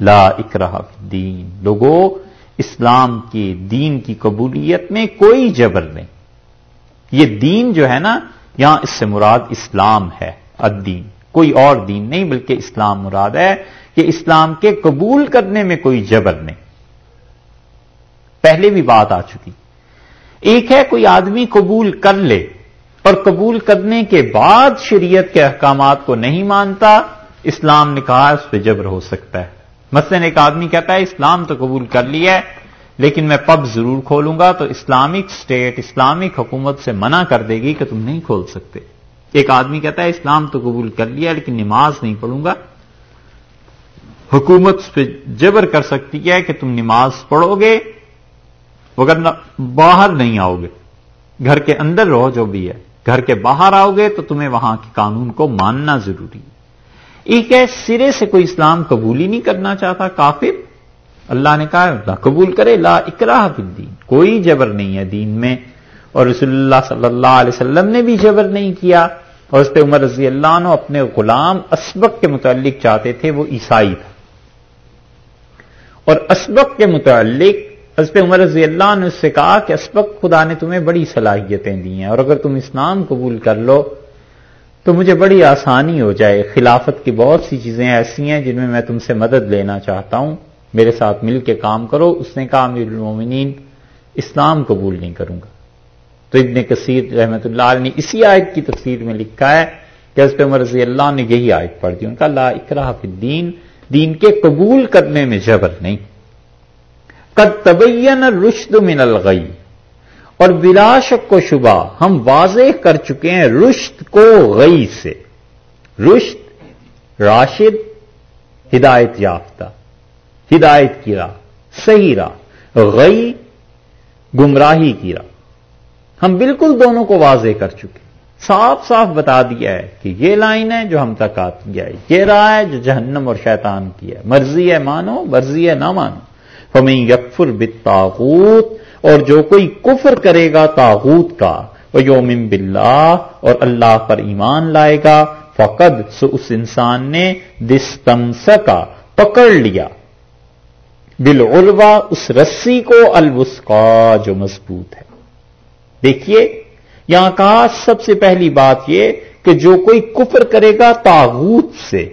لا اکراہ دین لوگوں اسلام کے دین کی قبولیت میں کوئی جبر نہیں۔ یہ دین جو ہے نا، یہاں اس سے مراد اسلام ہے، الدین۔ کوئی اور دین نہیں، بلکہ اسلام مراد ہے کہ اسلام کے قبول کرنے میں کوئی جبر نہیں۔ پہلے بھی بات آ چکی۔ ایک ہے، کوئی آدمی قبول کر لے، اور قبول کرنے کے بعد شریعت کے احکامات کو نہیں مانتا، اسلام نے کہا اس پہ جبر ہو سکتا ہے۔ مثلاً ایک آدمی کہتا ہے، اسلام تو قبول کر لیا ہے، لیکن میں پب ضرور کھولوں گا تو اسلامک اسٹیٹ اسلامک حکومت سے منع کر دے گی کہ تم نہیں کھول سکتے۔ ایک آدمی کہتا ہے، اسلام تو قبول کر لیا لیکن نماز نہیں پڑھوں گا۔ حکومت پہ جبر کر سکتی ہے کہ تم نماز پڑھو گے وغیرہ باہر نہیں آؤ گے۔ گھر کے اندر رہو جو بھی ہے۔ گھر کے باہر آؤ گے تو تمہیں وہاں کے قانون کو ماننا ضروری ہے۔ ایک ہے سرے سے کوئی اسلام قبول ہی نہیں کرنا چاہتا، کافر۔ اللہ نے کہا، اللہ قبول کرے، لا اکراہ فی الدین۔ کوئی جبر نہیں ہے دین میں۔ اور رسول اللہ صلی اللہ علیہ وسلم نے بھی جبر نہیں کیا۔ اور اس پہ عمر رضی اللہ عنہ اپنے غلام اسبق کے متعلق چاہتے تھے، وہ عیسائی تھا۔ اور اسبق کے متعلق حضرت عمر رضی اللہ نے اس سے کہا کہ اسبق خدا نے تمہیں بڑی صلاحیتیں دی ہیں۔ اور اگر تم اسلام قبول کر لو تو مجھے بڑی آسانی ہو جائے۔ خلافت کی بہت سی چیزیں ایسی ہیں جن میں میں تم سے مدد لینا چاہتا ہوں۔ میرے ساتھ مل کے کام کرو۔ اس نے کہا، امیر المومنین، اسلام قبول نہیں کروں گا۔ تو ابن کثیر رحمت اللہ نے اسی آیت کی تفسیر میں لکھا ہے کہ حضرت عمر رضی اللہ نے یہی آیت پڑھ دی۔ ان کا لا اکراہ فی الدین، دین کے قبول کرنے میں جبر نہیں۔ قد تبین رشد من الغی۔ اور بلا شک و شبہ ہم واضح کر چکے ہیں رشت کو غی سے۔ رشت، راشد، ہدایت یافتہ، ہدایت کی راہ، صحیح راہ، غی، گمراہی کی راہ۔ ہم بالکل دونوں کو واضح کر چکے۔ صاف صاف بتا دیا ہے کہ یہ لائن ہے جو ہم تک آتی ہے۔ یہ راہ ہے جو جہنم اور شیطان کی ہے۔ مرضی ہے مانو، مرضی ہے نہ مانو۔ ہمیں یکفر بتاغوت اور جو کوئی کفر کرے گا تاغوت کا وہ یوم باللہ اور اللہ پر ایمان لائے گا، فقد، سو اس انسان نے دستمس کا پکڑ لیا۔ بالعلوا اس رسی کو الوسقا جو مضبوط ہے۔ دیکھیے، یہاں کہا سب سے پہلی بات یہ کہ جو کوئی کفر کرے گا تاغوت سے۔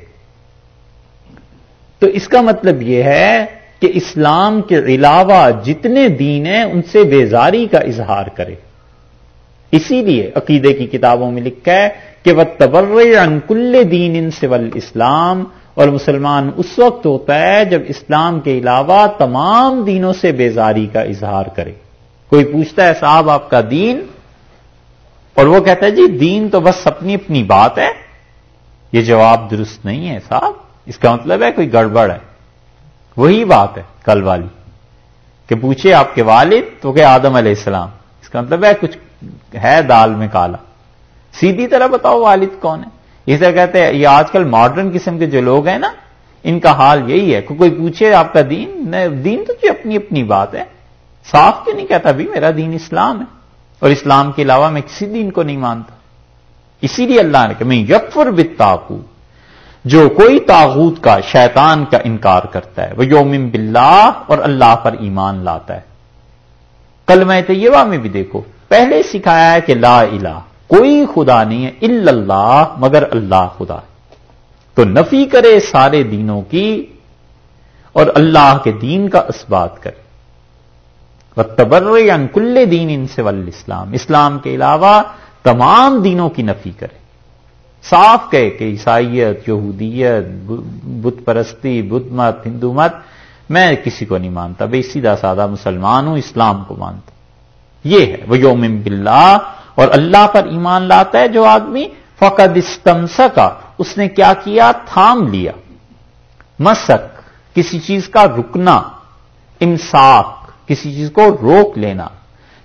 تو اس کا مطلب یہ ہے کہ اسلام کے علاوہ جتنے دین ہیں، ان سے بیزاری کا اظہار کرے۔ اسی لیے عقیدے کی کتابوں میں لکھا ہے کہ وہ تبر انکل دین ان سول اسلام اور مسلمان اس وقت ہوتا ہے جب اسلام کے علاوہ تمام دینوں سے بیزاری کا اظہار کرے۔ کوئی پوچھتا ہے، صاحب، آپ کا دین؟ اور وہ کہتا ہے جی دین تو بس اپنی اپنی بات ہے۔ یہ جواب درست نہیں ہے، صاحب۔ اس کا مطلب ہے کوئی گڑبڑ ہے۔ وہی بات ہے کل والی کہ پوچھے آپ کے والد تو کہ آدم علیہ السلام۔ اس کا مطلب ہے کچھ ہے دال میں کالا۔ سیدھی طرح بتاؤ والد کون ہے؟ اسے کہتے ہیں، یہ آج کل ماڈرن قسم کے جو لوگ ہیں نا، ان کا حال یہی ہے کہ کوئی پوچھے آپ کا دین دین تو جی اپنی اپنی بات ہے۔ صاف کیوں نہیں کہتا بھی میرا دین اسلام ہے۔ اور اسلام کے علاوہ میں کسی دین کو نہیں مانتا۔ اسی لیے اللہ نے کہ میں یکفر بتاقو جو کوئی تاغوت کا، شیطان کا انکار کرتا ہے، وہ یوم باللہ اور اللہ پر ایمان لاتا ہے۔ کل میں طیبہ میں بھی دیکھو، پہلے سکھایا ہے کہ لا الہ، کوئی خدا نہیں ہے، الا اللہ، مگر اللہ خدا تو نفی کرے سارے دینوں کی اور اللہ کے دین کا اسبات کرے۔ تبر کل دین ان سے اسلام اسلام کے علاوہ تمام دینوں کی نفی کرے۔ صاف کہے کہ عیسائیت، یہودیت بت پرستی بدھ مت، ہندو مت، میں کسی کو نہیں مانتا بھائی سیدھا سادہ مسلمان ہوں، اسلام کو مانتا۔ یہ ہے، وہ یوم باللہ، اور اللہ پر ایمان لاتا ہے جو آدمی فقد استمس کا اس نے کیا کیا؟ تھام لیا۔ مسک، کسی چیز کا رکنا انصاف کسی چیز کو روک لینا۔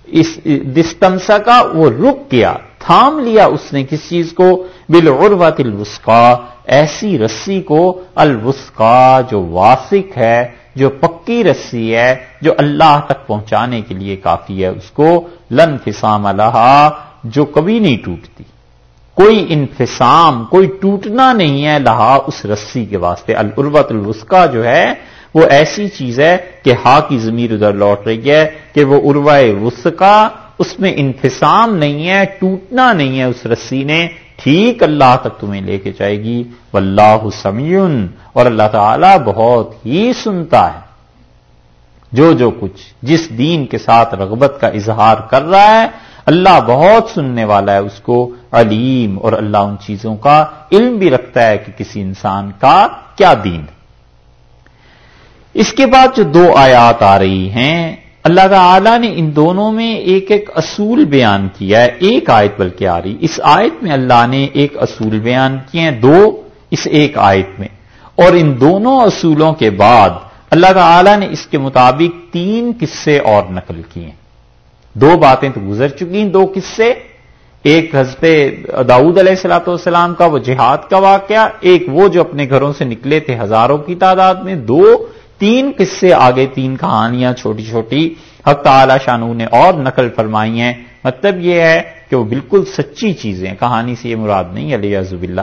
اس دستمسا کا وہ رک گیا۔ تھام لیا اس نے کس چیز کو؟ بالعروت الوسقا ایسی رسی کو الوسقا جو واسق ہے، جو پکی رسی ہے، جو اللہ تک پہنچانے کے لیے کافی ہے، اس کو لن فسام اللہ جو کبھی نہیں ٹوٹتی۔ کوئی انفسام، کوئی ٹوٹنا نہیں ہے لہا اس رسی کے واسطے۔ الروت الوسقا جو ہے، وہ ایسی چیز ہے کہ ہا کی ضمیر ادھر لوٹ رہی ہے کہ وہ اروائے وسقا اس میں انفسام نہیں ہے، ٹوٹنا نہیں ہے اس رسی نے۔ ٹھیک اللہ تک تمہیں لے کے جائے گی۔ واللہ سمیون اور اللہ تعالی بہت ہی سنتا ہے۔ جو جو کچھ جس دین کے ساتھ رغبت کا اظہار کر رہا ہے، اللہ بہت سننے والا ہے اس کو۔ علیم۔ اور اللہ ان چیزوں کا علم بھی رکھتا ہے کہ کسی انسان کا کیا دین۔ اس کے بعد جو دو آیات آ رہی ہیں اللہ تعالی نے ان دونوں میں ایک ایک اصول بیان کیا ہے، ایک آیت بلکہ آ رہی۔ اس آیت میں اللہ نے ایک اصول بیان کیے ہیں، دو اس ایک آیت میں۔ اور ان دونوں اصولوں کے بعد اللہ تعالی نے اس کے مطابق تین قصے اور نقل کیے دو باتیں تو گزر چکی ہیں، دو قصے۔ ایک حضرت داؤد علیہ السلاۃ والسلام کا وہ جہاد کا واقعہ، ایک وہ جو اپنے گھروں سے نکلے تھے ہزاروں کی تعداد میں، دو تین قصے آگے تین کہانیاں چھوٹی چھوٹی حق تعالی شانو نے اور نقل فرمائی ہیں۔ مطلب یہ ہے کہ وہ بالکل سچی چیزیں کہانی سے یہ مراد نہیں علیہ زب اللہ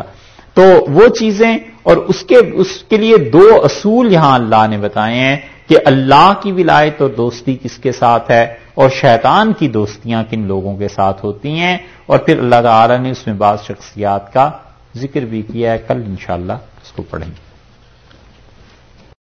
تو وہ چیزیں اور اس کے اس کے لیے دو اصول یہاں اللہ نے بتائے ہیں کہ اللہ کی ولایت اور دوستی کس کے ساتھ ہے اور شیطان کی دوستیاں کن لوگوں کے ساتھ ہوتی ہیں۔ اور پھر اللہ تعالی نے اس میں بعض شخصیات کا ذکر بھی کیا ہے۔ کل انشاءاللہ اس کو پڑھیں گے۔